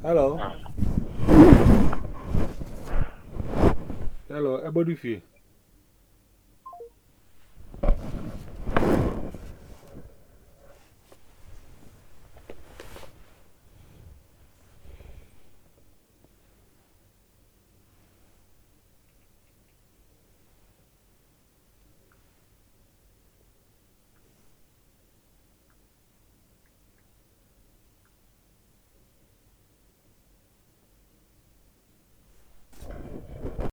Hello. Ah. Hello, everybody.